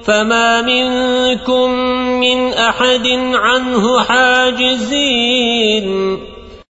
فما منكم من أحد عنه حاجزين.